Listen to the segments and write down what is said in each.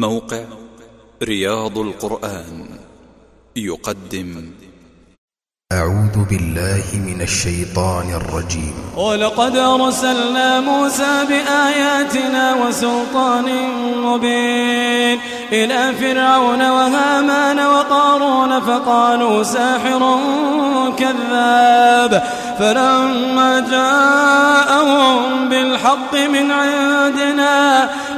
موقع رياض القرآن يقدم. أعوذ بالله من الشيطان الرجيم. ولقد أرسلنا موسى بآياتنا وسلطان مبين إلى فرعون وهامان وقارون فقالوا ساحر كذاب فلما جاءهم بالحق من عندنا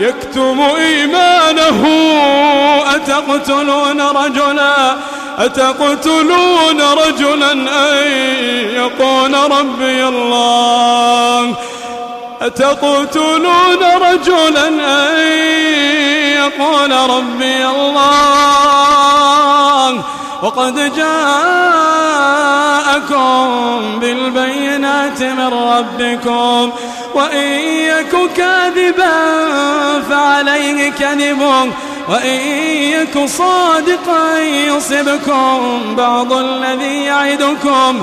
يكتم إيمانه. أتقتلون رجلا؟ أتقتلون رجلا أن يقول ربي الله؟ أتقتلون رجلا أن يقول ربي الله؟ وقد جاءكم بالبينات من ربكم وإن يك كاذبا فعليه كذبه وإن يك صادقا يصبكم بعض الذي يعدكم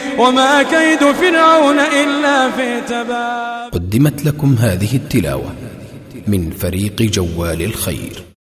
وما كيد فرعون إلا في تباب. قدمت لكم هذه التلاوة من فريق جوال الخير.